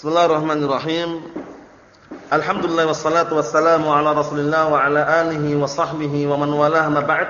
Bismillahirrahmanirrahim. Alhamdulillah wassalatu wassalamu ala Rasulillah wa ala alihi wa sahbihi wa man walah ma ba'd.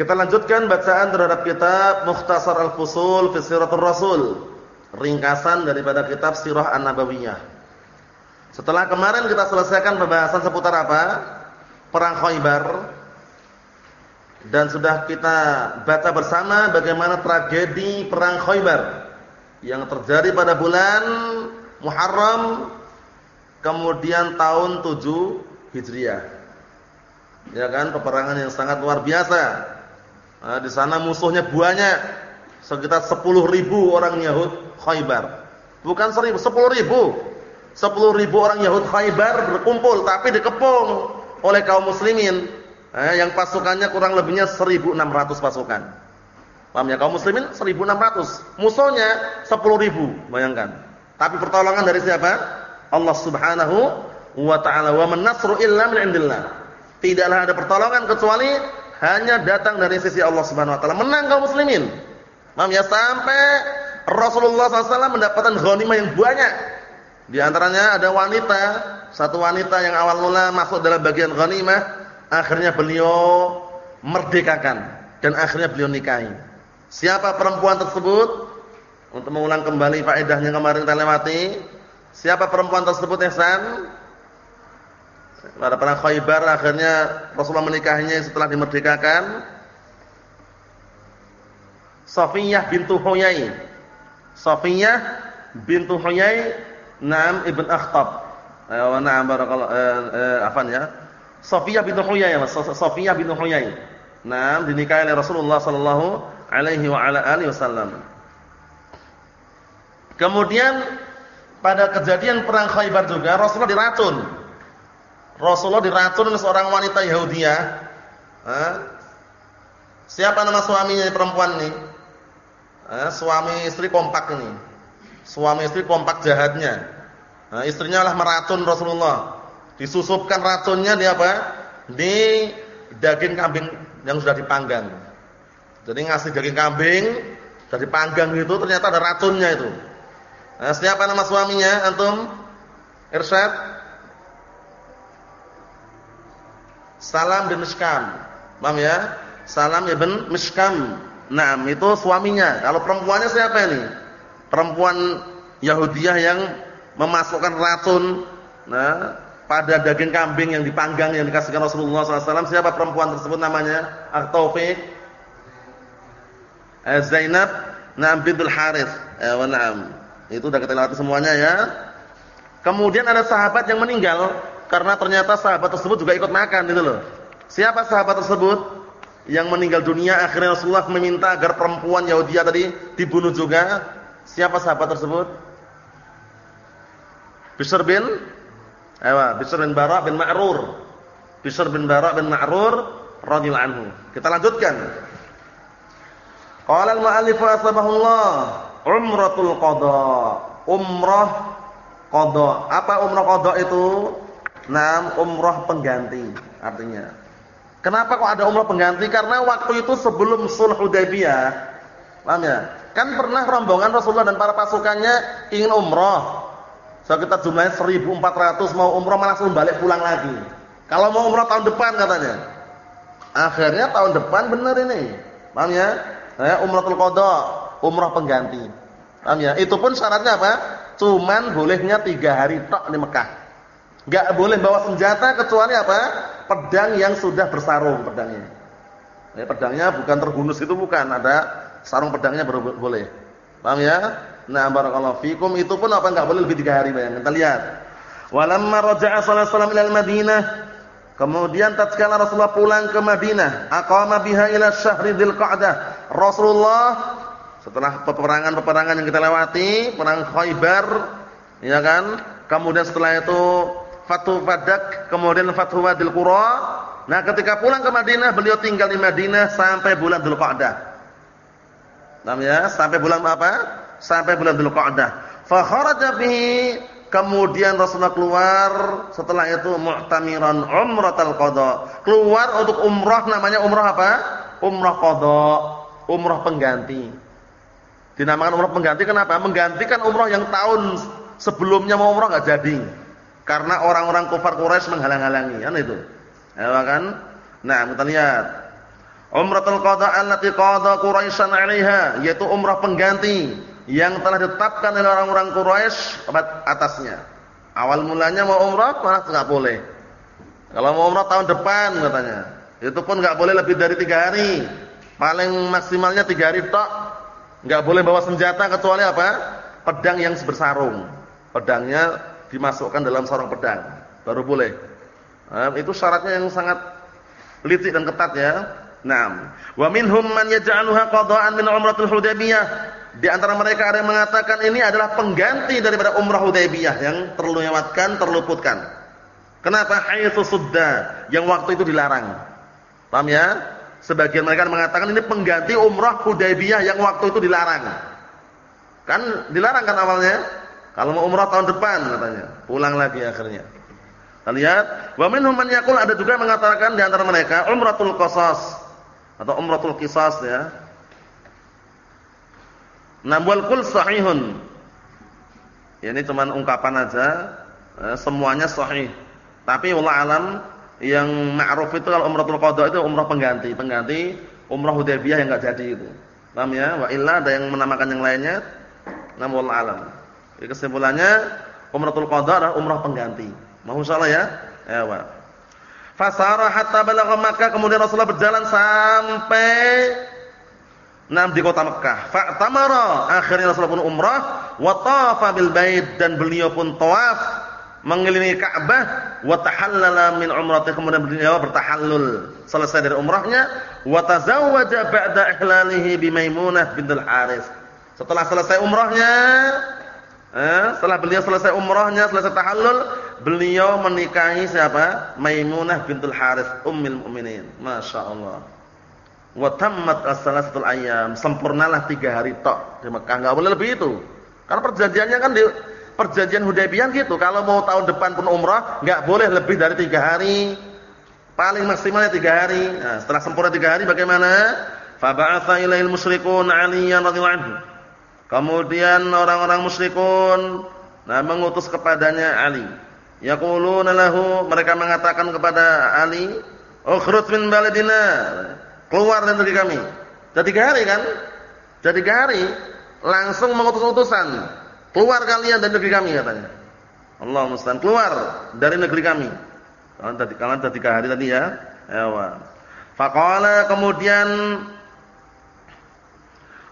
Kita lanjutkan bacaan terhadap kitab Mukhtasar Al-Fusul fi Siratul Rasul. Ringkasan daripada kitab Sirah An-Nabawiyah. Setelah kemarin kita selesaikan pembahasan seputar apa? Perang Khaybar. Dan sudah kita baca bersama bagaimana tragedi perang Khaybar yang terjadi pada bulan Muharram kemudian tahun 7 Hijriah. Ya kan, peperangan yang sangat luar biasa. Nah, di sana musuhnya banyak, sekitar 10 ribu orang Yahud Khaybar. Bukan 1000, 10 ribu. 10 ribu orang Yahud Khaybar berkumpul tapi dikepung oleh kaum muslimin. Eh, yang pasukannya kurang lebihnya 1600 pasukan. Paham ya? Kaum muslimin 1600, musuhnya 10.000, bayangkan. Tapi pertolongan dari siapa? Allah Subhanahu wa taala. Wa man nasru illa min indillah. Tidaklah ada pertolongan kecuali hanya datang dari sisi Allah Subhanahu wa taala. Menang kaum muslimin. Paham ya? Sampai Rasulullah SAW mendapatkan ghanimah yang banyak. Di antaranya ada wanita, satu wanita yang awal mula masuk dalam bagian ghanimah, akhirnya beliau merdekakan dan akhirnya beliau nikahi. Siapa perempuan tersebut? Untuk mengulang kembali faedahnya kemarin kita lewati. Siapa perempuan tersebut Ihsan? Pada perang Khaybar akhirnya Rasulullah menikahinya setelah dimerdekakan. Safiyah bintu Huyai. Safiyah bintu Huyai Naam ibn Akhtab. Ayo na'am barakallahu eh, eh, afan ya. Safiyah bintu Huyai, Safiyah bintu Huyai. Naam dinikahi oleh Rasulullah sallallahu alaihi wa ala alihi wasallam. Kemudian pada kejadian perang Khaybar juga Rasulullah diracun. Rasulullah diracun oleh seorang wanita Yahudiyah. Siapa nama suaminya perempuan ini? suami istri kompak ini. Suami istri kompak jahatnya. Nah, istrinya lah meracun Rasulullah. Disusupkan racunnya di apa? Di daging kambing yang sudah dipanggang. Jadi ngasih daging kambing dari panggang itu ternyata ada racunnya itu. Nah, siapa nama suaminya antum? Irsyad? Salam bin Mishkam. Paham ya? Salam ibn Mishkam. Nah, itu suaminya. Kalau perempuannya siapa ini? Perempuan Yahudiyah yang memasukkan racun nah, pada daging kambing yang dipanggang yang dikasihkan Rasulullah SAW. Siapa perempuan tersebut namanya? Ak-Taufiq eh, Zainab Naam bintul Harith. Eh, wa na'am. Itu sudah kita lewati semuanya ya. Kemudian ada sahabat yang meninggal karena ternyata sahabat tersebut juga ikut makan gitu loh. Siapa sahabat tersebut yang meninggal dunia akhirnya Rasulullah meminta agar perempuan Yahudi tadi dibunuh juga? Siapa sahabat tersebut? Bishr bin Ewa, Bishr bin Bara bin Ma'rur. Bishr bin Bara bin Ma'rur radhiyallahu anhu. Kita lanjutkan. Qala al-mu'allif asbahullah, umratul qada. Umrah qada. Apa umrah qada itu? Naam, umrah pengganti artinya. Kenapa kok ada umrah pengganti? Karena waktu itu sebelum Sulh Hudaybiyah, paham ya? Kan pernah rombongan Rasulullah dan para pasukannya ingin umrah. So kita jumlahnya 1400 mau umrah malah langsung balik pulang lagi. Kalau mau umrah tahun depan katanya. Akhirnya tahun depan benar ini. Paham ya? Ya, umratul qada, umrah pengganti. Paham ya? Itu pun syaratnya apa? Cuman bolehnya tiga hari tok di Mekah. Enggak boleh bawa senjata kecuali apa? Pedang yang sudah bersarung pedangnya. Ya, pedangnya bukan tergunus itu bukan, ada sarung pedangnya baru boleh. Paham ya? Nah, barakallahu fikum itu pun apa enggak boleh lebih tiga hari bayangkan. Kita lihat. Walamma raja'a sallallahu alaihi wasallam Madinah Kemudian tatkala Rasulullah pulang ke Madinah, aqama biha ila syahri Dzulqa'dah. Rasulullah setelah peperangan-peperangan yang kita lewati, perang Khaybar, ya kan? Kemudian setelah itu Fathu Fadak, kemudian Fathu Wadil Qura. Nah, ketika pulang ke Madinah, beliau tinggal di Madinah sampai bulan Dzulqa'dah. Paham ya? Sampai bulan apa? Sampai bulan Dzulqa'dah. Fa kharaja bihi Kemudian Rasulullah keluar setelah itu mu'tamiran umratul qada. Keluar untuk umrah namanya umrah apa? Umrah qada, umrah pengganti. Dinamakan umrah pengganti kenapa? Menggantikan umrah yang tahun sebelumnya mau umrah enggak jadi. Karena orang-orang kafir Quraisy menghalang-halangi, kan itu. Ya kan? Nah, kita lihat. Umratul qada allati qada Quraisyan 'alaiha, yaitu umrah pengganti yang telah ditetapkan oleh orang-orang Quraisy atasnya. Awal mulanya mau umrah malah enggak boleh. Kalau mau umrah tahun depan katanya. Itu pun enggak boleh lebih dari tiga hari. Paling maksimalnya tiga hari tok. Enggak boleh bawa senjata kecuali apa? Pedang yang bersarung. Pedangnya dimasukkan dalam sarung pedang. Baru boleh. Nah, itu syaratnya yang sangat licik dan ketat ya. Naam. Wa minhum man yaj'aluha qada'an min umratul Hudaybiyah. Di antara mereka ada yang mengatakan ini adalah pengganti daripada umrah Hudaybiyah yang terlewatkan, terluputkan. Kenapa haitsu sudda yang waktu itu dilarang. Paham ya? Sebagian mereka mengatakan ini pengganti umrah Hudaybiyah yang waktu itu dilarang. Kan dilarang kan awalnya? Kalau mau umrah tahun depan katanya, pulang lagi akhirnya. Lihat, wa minhum man yaqul ada juga mengatakan di antara mereka umratul qasas atau umratul qisas ya. Nabwal kul sahihun. Ya, ini cuma ungkapan aja, eh, semuanya sahih. Tapi wallah alam yang ma'ruf itu kalau umratul qada itu umrah pengganti, pengganti umrah Hudaybiyah yang enggak jadi itu. Paham ya? Wa illa ada yang menamakan yang lainnya. Namun alam. Jadi kesimpulannya umratul qada adalah umrah pengganti. Mau insyaallah ya? Ya, Pak. Fasara hatta balagha Makkah kemudian Rasulullah berjalan sampai nam di kota Mekah. Fa'tamara akhirnya Rasulullah pun umrah wa tafa bil bait dan beliau pun tawaf mengelilingi Ka'bah wa tahallala min umrati kemudian beliau bertahallul selesai dari umrahnya wa tazawwaja ba'da ihlalihi bi Maimunah bintul Haris. Setelah selesai umrahnya eh, setelah beliau selesai umrahnya, selesai tahallul, beliau menikahi siapa? Maimunah bintul Harith ummul mukminin. Masyaallah. Wa tammat as-salasatul ayyam. Sempurnalah tiga hari tok di Mekah. Enggak boleh lebih itu. Karena perjanjiannya kan di perjanjian Hudaybiyah gitu. Kalau mau tahun depan pun umrah, enggak boleh lebih dari tiga hari. Paling maksimalnya tiga hari. Nah, setelah sempurna tiga hari bagaimana? Fa ba'atha ilail musyrikun 'aliyan radhiyallahu anhu. Kemudian orang-orang musyrikun nah mengutus kepadanya Ali. Yaquluna lahu mereka mengatakan kepada Ali, "Ukhruj min baladina." Keluar dari kami. Jadi tiga hari kan? Jadi tiga hari langsung mengutus utusan. Keluar kalian dari negeri kami katanya. Allah musta'an keluar dari negeri kami. Kalian tadi kalian tadi tiga hari tadi ya. Ewa. Faqala kemudian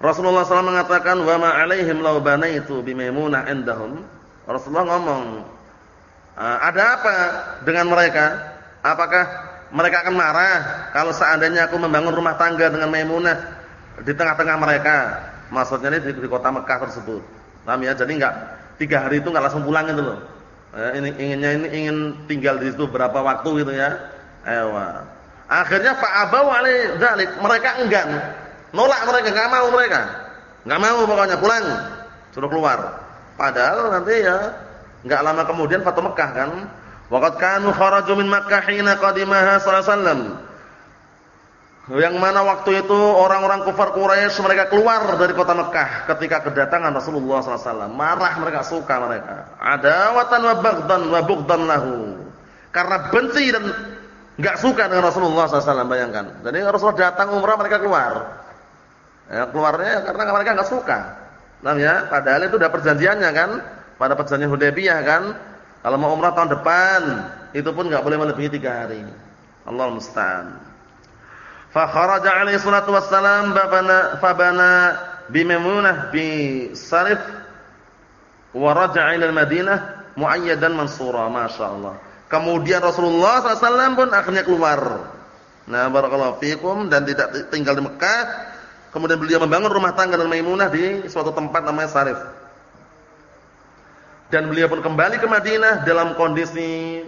Rasulullah SAW mengatakan wa ma alaihim law banaitu bi Maimunah indahum. Rasulullah ngomong, ah, ada apa dengan mereka? Apakah mereka akan marah kalau seandainya aku membangun rumah tangga dengan Maimunah di tengah-tengah mereka? Maksudnya ini di, di kota Mekah tersebut. Paham ya? Jadi enggak tiga hari itu enggak langsung pulang itu loh. Eh, ini inginnya ini ingin tinggal di situ berapa waktu gitu ya. Ewa. Akhirnya fa'abau alai dzalik. Mereka enggan Nolak mereka, enggak mau mereka. Enggak mau pokoknya pulang. Suruh keluar. Padahal nanti ya enggak lama kemudian Fatu Mekah kan. Waqad kanu kharaju min Makkah hina qadimaha sallallahu alaihi wasallam. Yang mana waktu itu orang-orang kufar Quraisy mereka keluar dari kota Mekah ketika kedatangan Rasulullah SAW. Marah mereka, suka mereka. Ada watan wa bagdan wa bugdan lahu. Karena benci dan enggak suka dengan Rasulullah SAW. Bayangkan. Jadi Rasulullah datang umrah mereka keluar. Ya, keluarnya karena mereka enggak suka. Namanya, padahal itu udah perjanjiannya kan, pada perjanjian Hudaybiyah kan. Kalau mau umrah tahun depan, itu pun enggak boleh melebihi tiga hari. Allah musta'an. Fa kharaja alaihi salatu wassalam babana fabana bi Sarif wa raja'a ila Madinah muayyadan mansura, masyaallah. Kemudian Rasulullah SAW pun akhirnya keluar. Nah, barakallahu fikum dan tidak tinggal di Mekah Kemudian beliau membangun rumah tangga dengan Maimunah di suatu tempat namanya Sarif. Dan beliau pun kembali ke Madinah dalam kondisi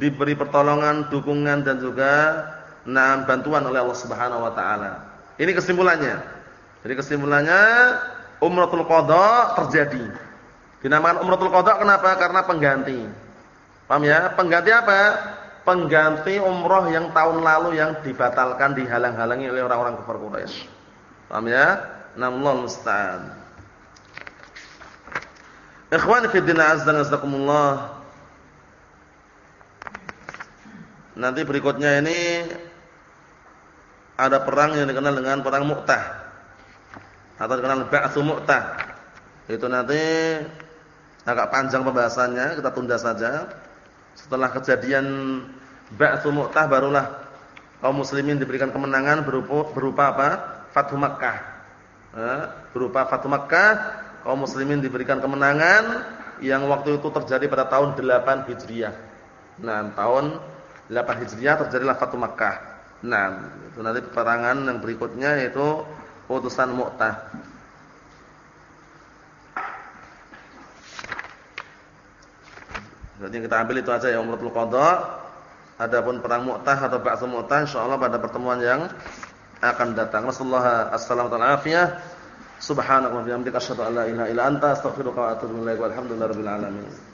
diberi pertolongan, dukungan dan juga nah, bantuan oleh Allah Subhanahu wa taala. Ini kesimpulannya. Jadi kesimpulannya Umratul Qadha terjadi. Dinamakan Umratul Qadha kenapa? Karena pengganti. Paham ya? Pengganti apa? Pengganti umrah yang tahun lalu yang dibatalkan dihalang-halangi oleh orang-orang kafir Quraisy. Paham ya? Namullah musta'an. Ikhwani fi din azza Nanti berikutnya ini ada perang yang dikenal dengan perang Mu'tah. Atau dikenal Ba'tsu Mu'tah. Itu nanti agak panjang pembahasannya, kita tunda saja. Setelah kejadian Ba'tsu Mu'tah barulah kaum muslimin diberikan kemenangan berupa, berupa apa? Fathu Makkah. Eh, berupa Fathu Makkah, kaum muslimin diberikan kemenangan yang waktu itu terjadi pada tahun 8 Hijriah. Nah, tahun 8 Hijriah terjadilah Fathu Makkah. Nah, itu nanti peperangan yang berikutnya yaitu utusan Mu'tah. Jadi kita ambil itu aja ya umratul qada. Adapun perang Mu'tah atau Ba'tsu Mu'tah insyaallah pada pertemuan yang akan datang. Rasulullah assalamu alaihi Subhanallah wa bihamdika asyhadu an la ilaha illa anta astaghfiruka wa atubu ilaik. Walhamdulillahirabbil alamin.